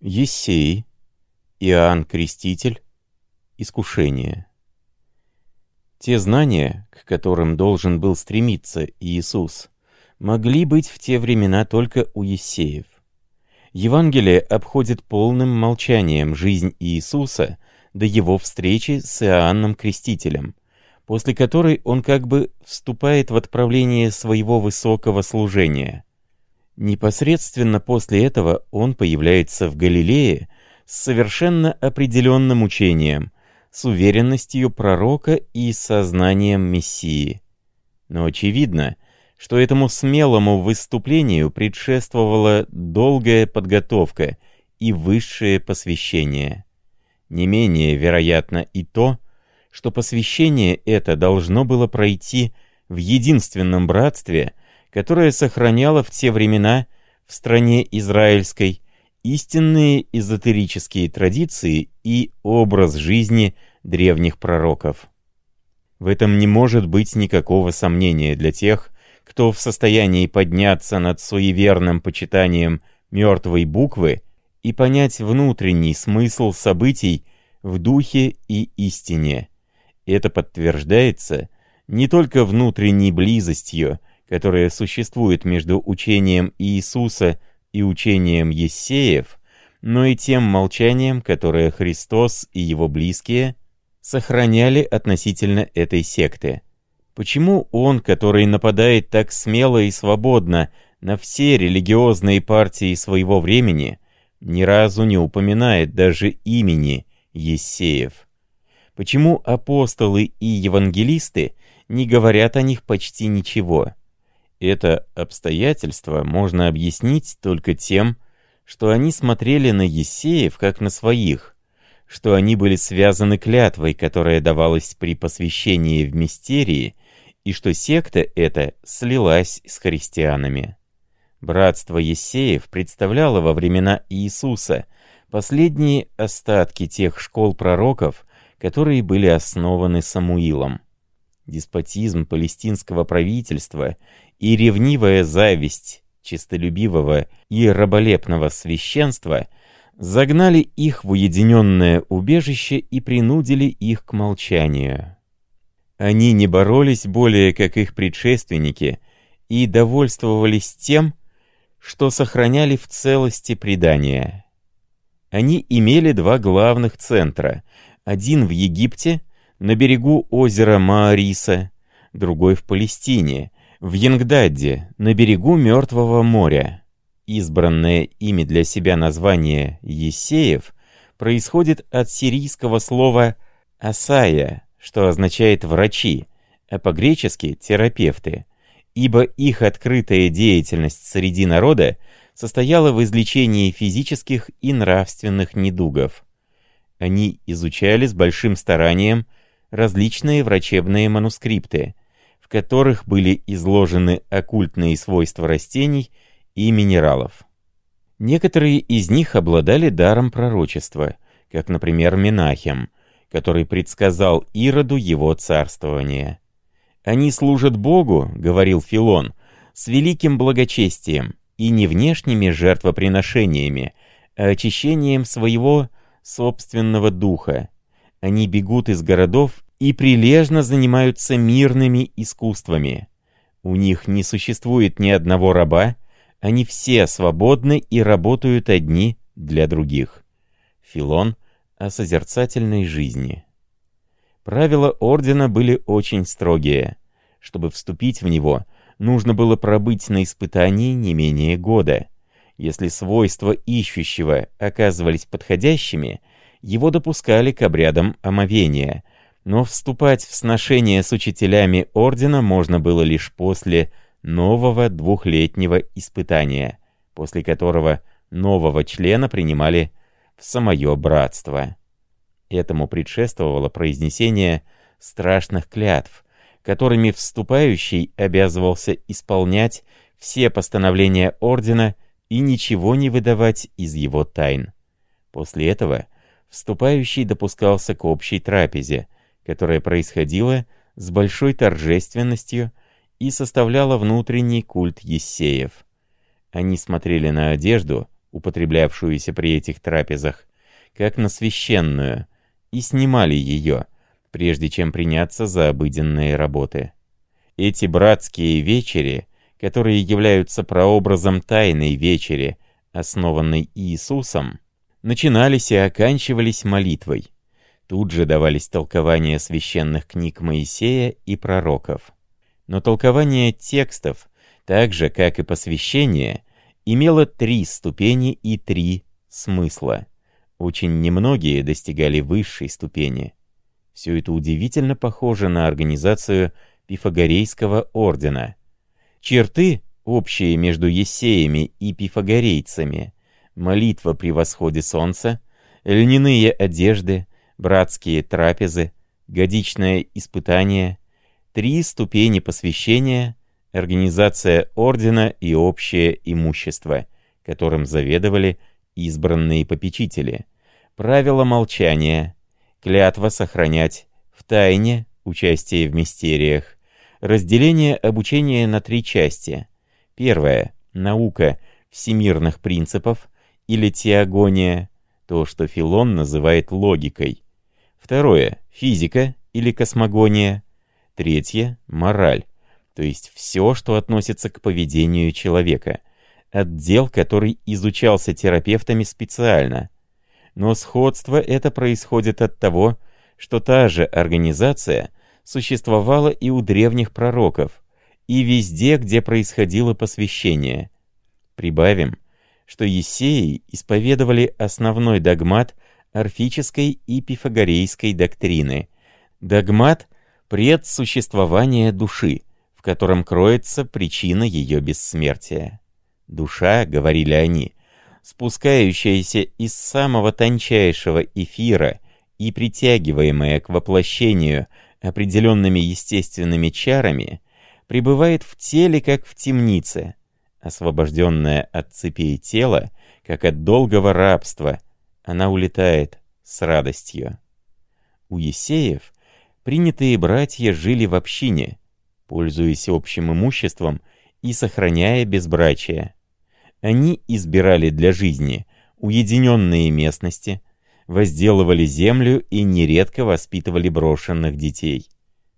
Ессей, Иоанн Креститель, Искушение. Те знания, к которым должен был стремиться Иисус, могли быть в те времена только у Ессеев. Евангелие обходит полным молчанием жизнь Иисуса до его встречи с Иоанном Крестителем, после которой он как бы вступает в отправление своего высокого служения. Непосредственно после этого он появляется в Галилее с совершенно определенным учением, с уверенностью пророка и сознанием Мессии. Но очевидно, что этому смелому выступлению предшествовала долгая подготовка и высшее посвящение. Не менее вероятно и то, что посвящение это должно было пройти в единственном братстве, которое сохраняло в те времена в стране израильской истинные эзотерические традиции и образ жизни древних пророков. В этом не может быть никакого сомнения для тех, кто в состоянии подняться над суеверным почитанием мертвой буквы и понять внутренний смысл событий в духе и истине. Это подтверждается не только внутренней близостью, которая существует между учением Иисуса и учением Ессеев, но и тем молчанием, которое Христос и его близкие сохраняли относительно этой секты. Почему он, который нападает так смело и свободно на все религиозные партии своего времени, ни разу не упоминает даже имени Ессеев? Почему апостолы и евангелисты не говорят о них почти ничего? Это обстоятельство можно объяснить только тем, что они смотрели на Ессеев как на своих, что они были связаны клятвой, которая давалась при посвящении в мистерии, и что секта эта слилась с христианами. Братство Ессеев представляло во времена Иисуса последние остатки тех школ пророков, которые были основаны Самуилом. Деспотизм палестинского правительства и ревнивая зависть чистолюбивого и раболепного священства загнали их в уединенное убежище и принудили их к молчанию. Они не боролись более, как их предшественники, и довольствовались тем, что сохраняли в целости предания. Они имели два главных центра, один в Египте, на берегу озера Маариса, другой в Палестине, в Янгдадде, на берегу Мертвого моря. Избранное ими для себя название «Есеев» происходит от сирийского слова «асая», что означает «врачи», а по-гречески «терапевты», ибо их открытая деятельность среди народа состояла в излечении физических и нравственных недугов. Они изучали с большим старанием различные врачебные манускрипты, в которых были изложены оккультные свойства растений и минералов. Некоторые из них обладали даром пророчества, как, например, Менахем, который предсказал Ироду его царствование. «Они служат Богу», — говорил Филон, — «с великим благочестием и не внешними жертвоприношениями, а очищением своего собственного духа. Они бегут из городов и прилежно занимаются мирными искусствами. У них не существует ни одного раба, они все свободны и работают одни для других». Филон — о созерцательной жизни. Правила ордена были очень строгие. Чтобы вступить в него, нужно было пробыть на испытании не менее года. Если свойства ищущего оказывались подходящими, его допускали к обрядам омовения, но вступать в сношение с учителями ордена можно было лишь после нового двухлетнего испытания, после которого нового члена принимали в самое братство. Этому предшествовало произнесение страшных клятв, которыми вступающий обязывался исполнять все постановления ордена и ничего не выдавать из его тайн. После этого вступающий допускался к общей трапезе, которая происходила с большой торжественностью и составляла внутренний культ Ессеев. Они смотрели на одежду, употреблявшуюся при этих трапезах, как на священную, и снимали ее, прежде чем приняться за обыденные работы. Эти братские вечери, которые являются прообразом тайной вечери, основанной Иисусом, начинались и оканчивались молитвой. Тут же давались толкования священных книг Моисея и пророков. Но толкование текстов, так же, как и посвящение, имело три ступени и три смысла. Очень немногие достигали высшей ступени. Все это удивительно похоже на организацию Пифагорейского ордена. Черты, общие между ессеями и пифагорейцами, молитва при восходе солнца, льняные одежды, братские трапезы, годичное испытание, три ступени посвящения, организация ордена и общее имущество, которым заведовали избранные попечители, правила молчания, клятва сохранять в тайне участие в мистериях, разделение обучения на три части. Первое — наука всемирных принципов или теогония, то, что Филон называет логикой. Второе — физика или космогония. Третье — мораль, то есть все, что относится к поведению человека, отдел, который изучался терапевтами специально. Но сходство это происходит от того, что та же организация существовала и у древних пророков, и везде, где происходило посвящение. Прибавим, что Есеи исповедовали основной догмат орфической и пифагорейской доктрины. Догмат предсуществования души, в котором кроется причина ее бессмертия. Душа, говорили они, спускающаяся из самого тончайшего эфира и притягиваемая к воплощению определенными естественными чарами, пребывает в теле, как в темнице, освобожденная от цепей тела, как от долгого рабства, она улетает с радостью. У Есеев принятые братья жили в общине, пользуясь общим имуществом и сохраняя безбрачие. Они избирали для жизни уединенные местности, возделывали землю и нередко воспитывали брошенных детей.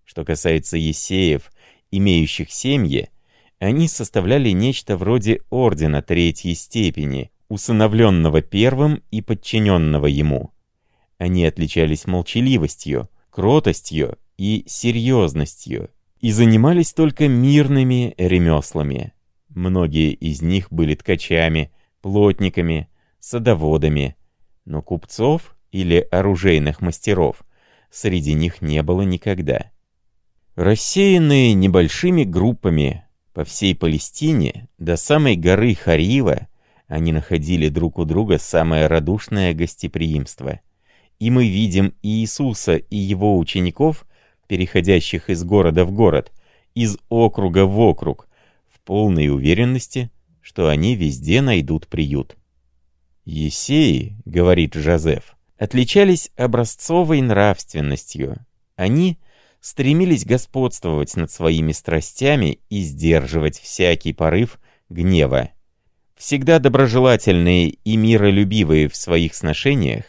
Что касается Есеев, имеющих семьи, они составляли нечто вроде ордена третьей степени, усыновленного первым и подчиненного ему. Они отличались молчаливостью, кротостью и серьезностью, и занимались только мирными ремеслами. Многие из них были ткачами, плотниками, садоводами, но купцов или оружейных мастеров среди них не было никогда. Рассеянные небольшими группами по всей Палестине до самой горы Харива, они находили друг у друга самое радушное гостеприимство. И мы видим Иисуса и его учеников, переходящих из города в город, из округа в округ, в полной уверенности, что они везде найдут приют. «Есеи, — говорит Жозеф, — отличались образцовой нравственностью. Они стремились господствовать над своими страстями и сдерживать всякий порыв гнева. Всегда доброжелательные и миролюбивые в своих сношениях,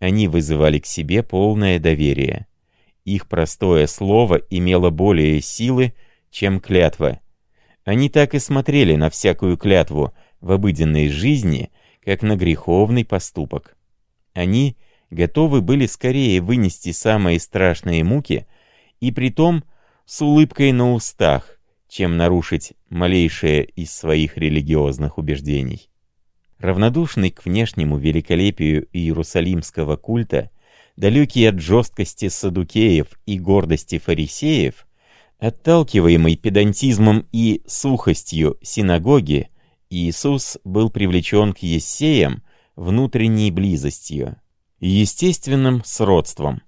они вызывали к себе полное доверие. Их простое слово имело более силы, чем клятва. Они так и смотрели на всякую клятву в обыденной жизни — как на греховный поступок. Они готовы были скорее вынести самые страшные муки, и притом с улыбкой на устах, чем нарушить малейшее из своих религиозных убеждений. Равнодушный к внешнему великолепию иерусалимского культа, далекий от жесткости садукеев и гордости фарисеев, отталкиваемый педантизмом и сухостью синагоги, Иисус был привлечен к Ессеям внутренней близостью, естественным сродством.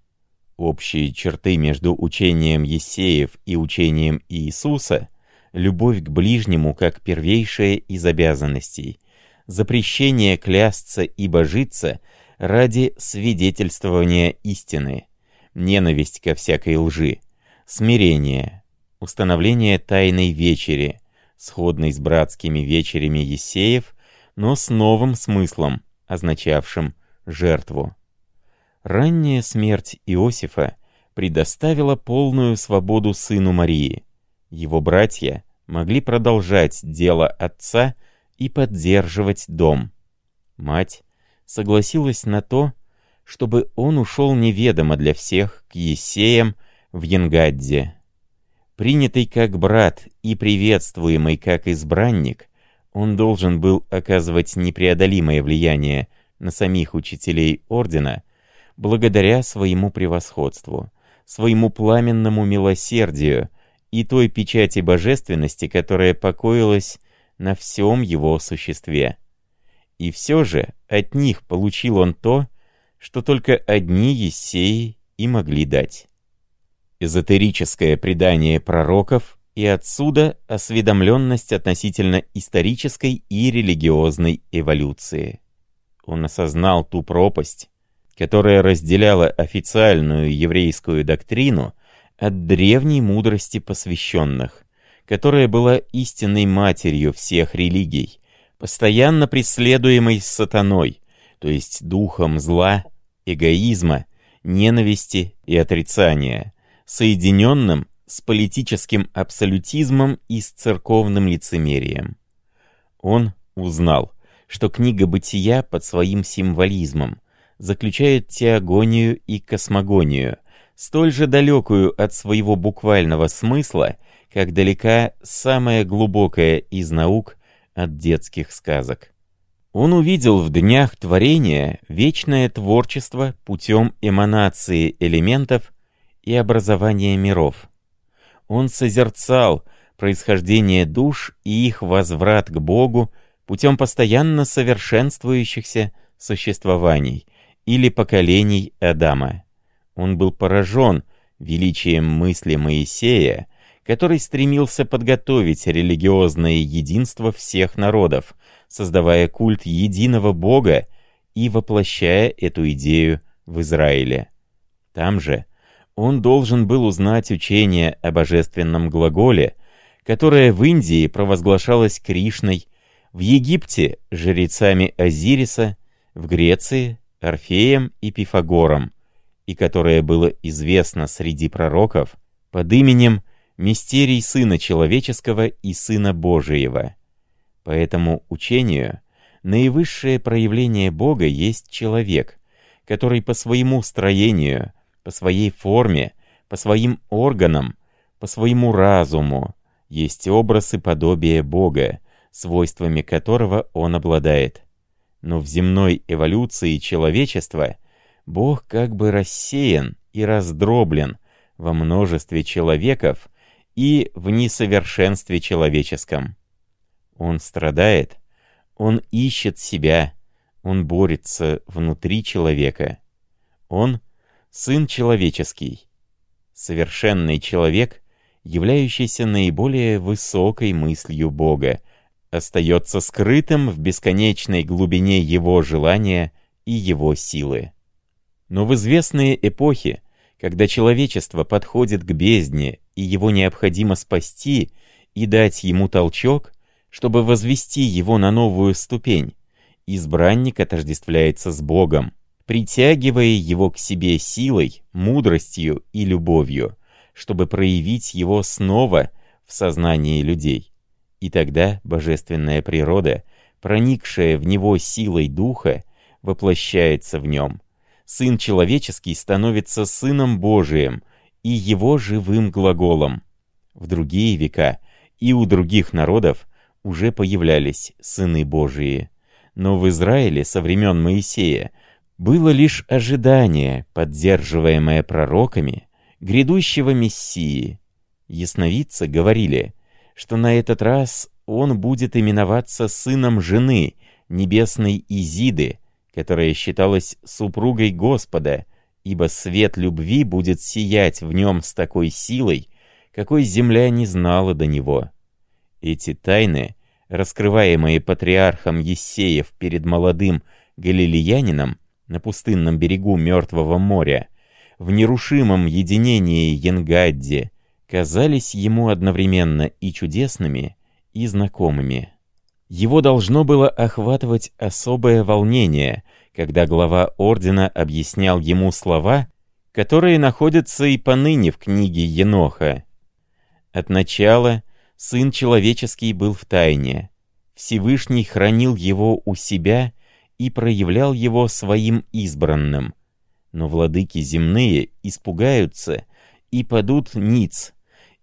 Общие черты между учением Ессеев и учением Иисуса — любовь к ближнему как первейшая из обязанностей, запрещение клясться и божиться ради свидетельствования истины, ненависть ко всякой лжи, смирение, установление тайной вечери — сходный с братскими вечерями Есеев, но с новым смыслом, означавшим жертву. Ранняя смерть Иосифа предоставила полную свободу сыну Марии. Его братья могли продолжать дело отца и поддерживать дом. Мать согласилась на то, чтобы он ушел неведомо для всех к Есеям в Янгадде. Принятый как брат и приветствуемый как избранник, он должен был оказывать непреодолимое влияние на самих учителей Ордена благодаря своему превосходству, своему пламенному милосердию и той печати божественности, которая покоилась на всем его существе. И все же от них получил он то, что только одни Ессеи и могли дать. Эзотерическое предание пророков и отсюда осведомленность относительно исторической и религиозной эволюции. Он осознал ту пропасть, которая разделяла официальную еврейскую доктрину от древней мудрости посвященных, которая была истинной матерью всех религий, постоянно преследуемой сатаной, то есть духом зла эгоизма, ненависти и отрицания, соединенным с политическим абсолютизмом и с церковным лицемерием. Он узнал, что книга «Бытия» под своим символизмом заключает теогонию и космогонию, столь же далекую от своего буквального смысла, как далека самая глубокая из наук от детских сказок. Он увидел в днях творения вечное творчество путем эманации элементов и образования миров. Он созерцал происхождение душ и их возврат к Богу путем постоянно совершенствующихся существований или поколений Адама. Он был поражен величием мысли Моисея, который стремился подготовить религиозное единство всех народов, создавая культ единого Бога и воплощая эту идею в Израиле. Там же он должен был узнать учение о божественном глаголе, которое в Индии провозглашалось Кришной, в Египте — жрецами Азириса, в Греции — Орфеем и Пифагором, и которое было известно среди пророков под именем «Мистерий Сына Человеческого и Сына Божиего». По этому учению наивысшее проявление Бога есть человек, который по своему строению, по своей форме, по своим органам, по своему разуму есть образ и подобие Бога, свойствами которого он обладает. Но в земной эволюции человечества Бог как бы рассеян и раздроблен во множестве человеков и в несовершенстве человеческом. Он страдает, он ищет себя, он борется внутри человека. Он — Сын Человеческий, совершенный человек, являющийся наиболее высокой мыслью Бога, остается скрытым в бесконечной глубине его желания и его силы. Но в известные эпохи, когда человечество подходит к бездне и его необходимо спасти и дать ему толчок, чтобы возвести его на новую ступень. Избранник отождествляется с Богом, притягивая его к себе силой, мудростью и любовью, чтобы проявить его снова в сознании людей. И тогда божественная природа, проникшая в него силой духа, воплощается в нем. Сын человеческий становится Сыном Божиим и его живым глаголом. В другие века и у других народов уже появлялись сыны Божии. Но в Израиле со времен Моисея было лишь ожидание, поддерживаемое пророками, грядущего Мессии. Ясновидцы говорили, что на этот раз он будет именоваться сыном жены, небесной Изиды, которая считалась супругой Господа, ибо свет любви будет сиять в нем с такой силой, какой земля не знала до него. Эти тайны, раскрываемые патриархом Ессеев перед молодым галилеянином на пустынном берегу Мертвого моря, в нерушимом единении Янгадди, казались ему одновременно и чудесными, и знакомыми. Его должно было охватывать особое волнение, когда глава ордена объяснял ему слова, которые находятся и поныне в книге Еноха. От начала Сын Человеческий был в тайне. Всевышний хранил его у себя и проявлял его своим избранным. Но владыки земные испугаются и падут ниц,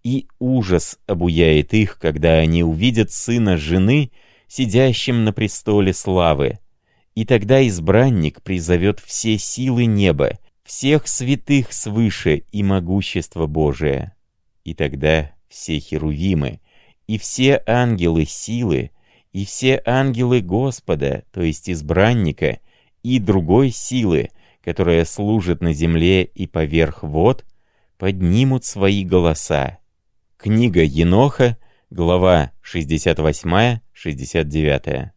и ужас обуяет их, когда они увидят сына жены, сидящим на престоле славы. И тогда избранник призовет все силы неба, всех святых свыше и могущество Божие. И тогда все херувимы и все ангелы силы, и все ангелы Господа, то есть избранника, и другой силы, которая служит на земле и поверх вод, поднимут свои голоса. Книга Еноха, глава 68-69.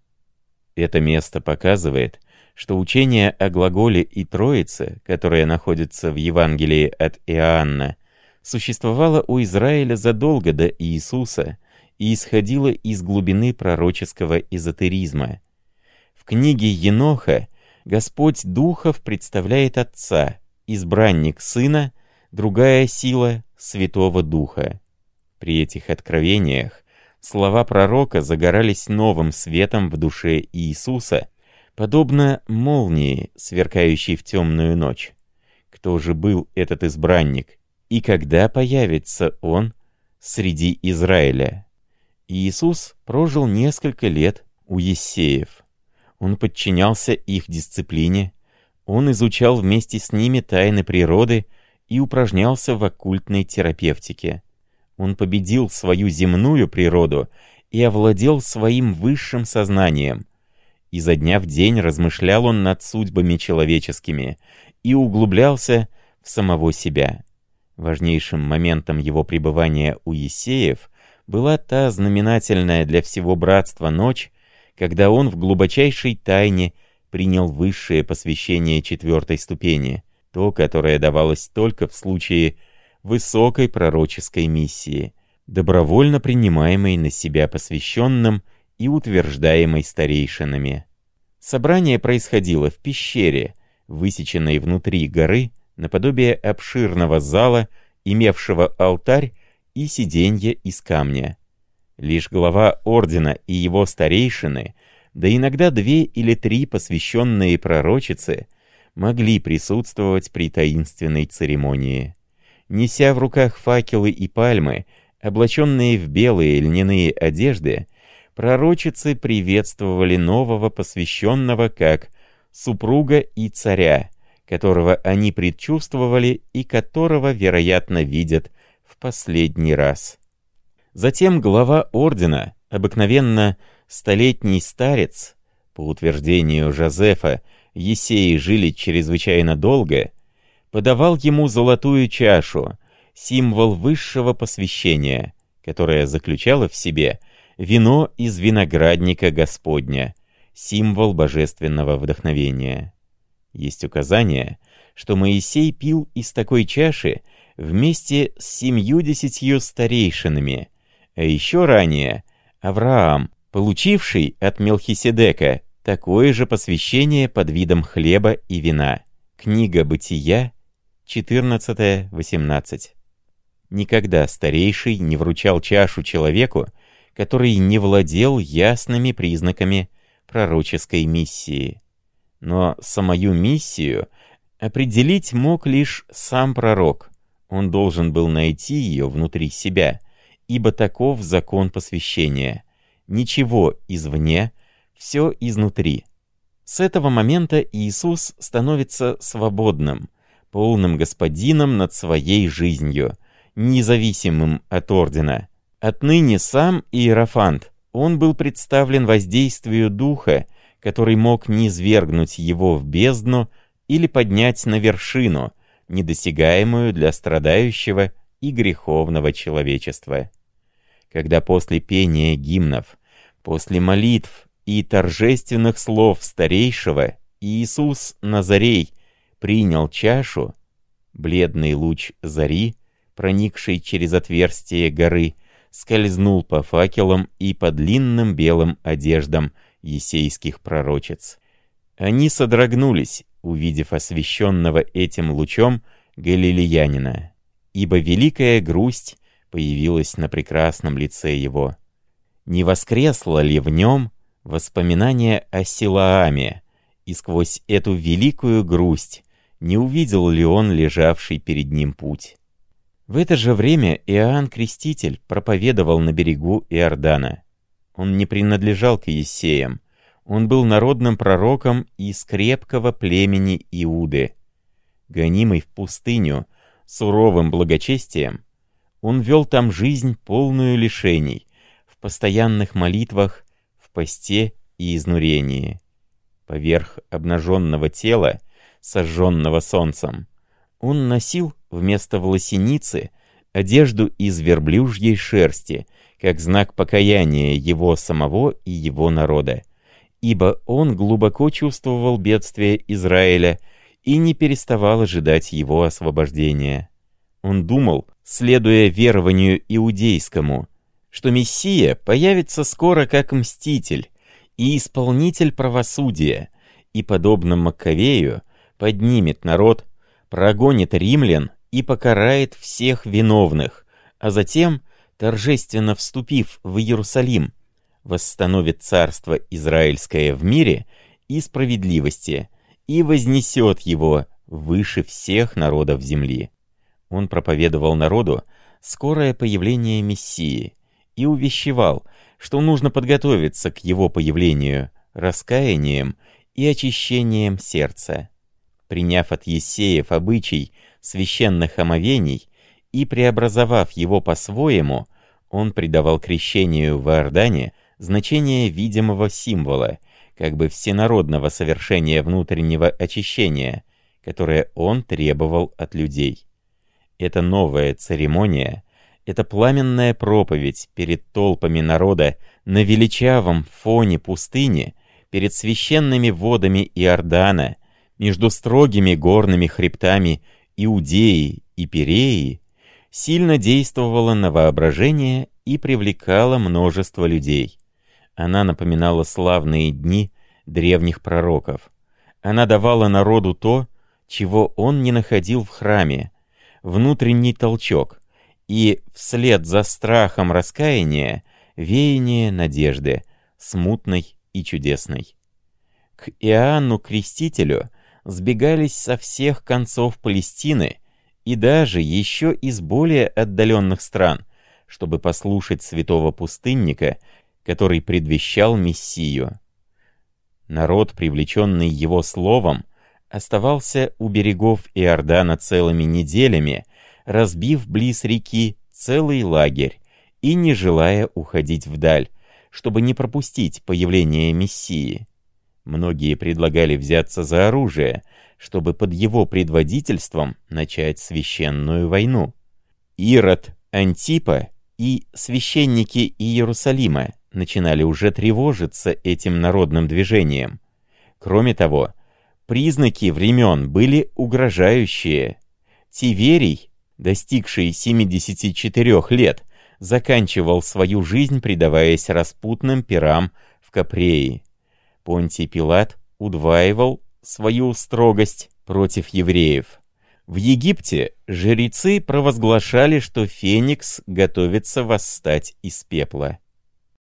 Это место показывает, что учение о глаголе и Троице, которое находится в Евангелии от Иоанна, существовало у Израиля задолго до Иисуса и исходило из глубины пророческого эзотеризма. В книге Еноха Господь Духов представляет Отца, избранник Сына, другая сила Святого Духа. При этих откровениях слова пророка загорались новым светом в душе Иисуса, подобно молнии, сверкающей в темную ночь. Кто же был этот избранник, и когда появится он среди Израиля? Иисус прожил несколько лет у Ессеев. Он подчинялся их дисциплине, он изучал вместе с ними тайны природы и упражнялся в оккультной терапевтике. Он победил свою земную природу и овладел своим высшим сознанием. Изо дня в день размышлял он над судьбами человеческими и углублялся в самого себя. Важнейшим моментом его пребывания у Есеев была та знаменательная для всего братства ночь, когда он в глубочайшей тайне принял высшее посвящение четвертой ступени, то, которое давалось только в случае высокой пророческой миссии, добровольно принимаемой на себя посвященным и утверждаемой старейшинами. Собрание происходило в пещере, высеченной внутри горы, наподобие обширного зала, имевшего алтарь и сиденье из камня. Лишь глава ордена и его старейшины, да иногда две или три посвященные пророчицы, могли присутствовать при таинственной церемонии неся в руках факелы и пальмы, облаченные в белые льняные одежды, пророчицы приветствовали нового посвященного как супруга и царя, которого они предчувствовали и которого, вероятно, видят в последний раз. Затем глава ордена, обыкновенно столетний старец, по утверждению Жозефа, Есеи жили чрезвычайно долго, подавал ему золотую чашу, символ высшего посвящения, которое заключало в себе вино из виноградника Господня, символ божественного вдохновения. Есть указание, что Моисей пил из такой чаши вместе с семьюдесятью старейшинами, а еще ранее Авраам, получивший от Мелхиседека такое же посвящение под видом хлеба и вина. Книга Бытия, 14-18. Никогда старейший не вручал чашу человеку, который не владел ясными признаками пророческой миссии. Но самую миссию определить мог лишь сам пророк. Он должен был найти ее внутри себя, ибо таков закон посвящения. Ничего извне, все изнутри. С этого момента Иисус становится свободным, полным господином над своей жизнью, независимым от ордена. Отныне сам Иерофант, он был представлен воздействию духа, который мог низвергнуть его в бездну или поднять на вершину, недосягаемую для страдающего и греховного человечества. Когда после пения гимнов, после молитв и торжественных слов старейшего Иисус Назарей принял чашу, бледный луч зари, проникший через отверстие горы, скользнул по факелам и по длинным белым одеждам есейских пророчец. Они содрогнулись, увидев освещенного этим лучом галилеянина, ибо великая грусть появилась на прекрасном лице его. Не воскресло ли в нем воспоминание о Силааме, и сквозь эту великую грусть не увидел ли он лежавший перед ним путь? В это же время Иоанн Креститель проповедовал на берегу Иордана. Он не принадлежал к Есеям, он был народным пророком из крепкого племени Иуды. Гонимый в пустыню суровым благочестием, он вел там жизнь полную лишений, в постоянных молитвах, в посте и изнурении. Поверх обнаженного тела, сожженного солнцем, он носил вместо волосеницы одежду из верблюжьей шерсти, как знак покаяния его самого и его народа ибо он глубоко чувствовал бедствие Израиля и не переставал ожидать его освобождения. Он думал, следуя верованию иудейскому, что Мессия появится скоро как мститель и исполнитель правосудия, и, подобно Маккавею, поднимет народ, прогонит римлян и покарает всех виновных, а затем, торжественно вступив в Иерусалим, восстановит царство Израильское в мире и справедливости и вознесет его выше всех народов земли. Он проповедовал народу скорое появление Мессии и увещевал, что нужно подготовиться к его появлению раскаянием и очищением сердца. Приняв от Есеев обычай священных омовений и преобразовав его по-своему, он придавал крещению в Иордане значение видимого символа, как бы всенародного совершения внутреннего очищения, которое он требовал от людей. Эта новая церемония, эта пламенная проповедь перед толпами народа на величавом фоне пустыни, перед священными водами Иордана, между строгими горными хребтами Иудеи и Переи, сильно действовала на воображение и привлекала множество людей. Она напоминала славные дни древних пророков. Она давала народу то, чего он не находил в храме, внутренний толчок, и вслед за страхом раскаяния веяние надежды, смутной и чудесной. К Иоанну Крестителю сбегались со всех концов Палестины и даже еще из более отдаленных стран, чтобы послушать святого пустынника который предвещал Мессию. Народ, привлеченный его словом, оставался у берегов Иордана целыми неделями, разбив близ реки целый лагерь и не желая уходить вдаль, чтобы не пропустить появление Мессии. Многие предлагали взяться за оружие, чтобы под его предводительством начать священную войну. Ирод, Антипа и священники Иерусалима начинали уже тревожиться этим народным движением. Кроме того, признаки времен были угрожающие. Тиверий, достигший 74 лет, заканчивал свою жизнь, предаваясь распутным пирам в Капреи. Понтий Пилат удваивал свою строгость против евреев. В Египте жрецы провозглашали, что Феникс готовится восстать из пепла.